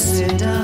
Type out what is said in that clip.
It's in the.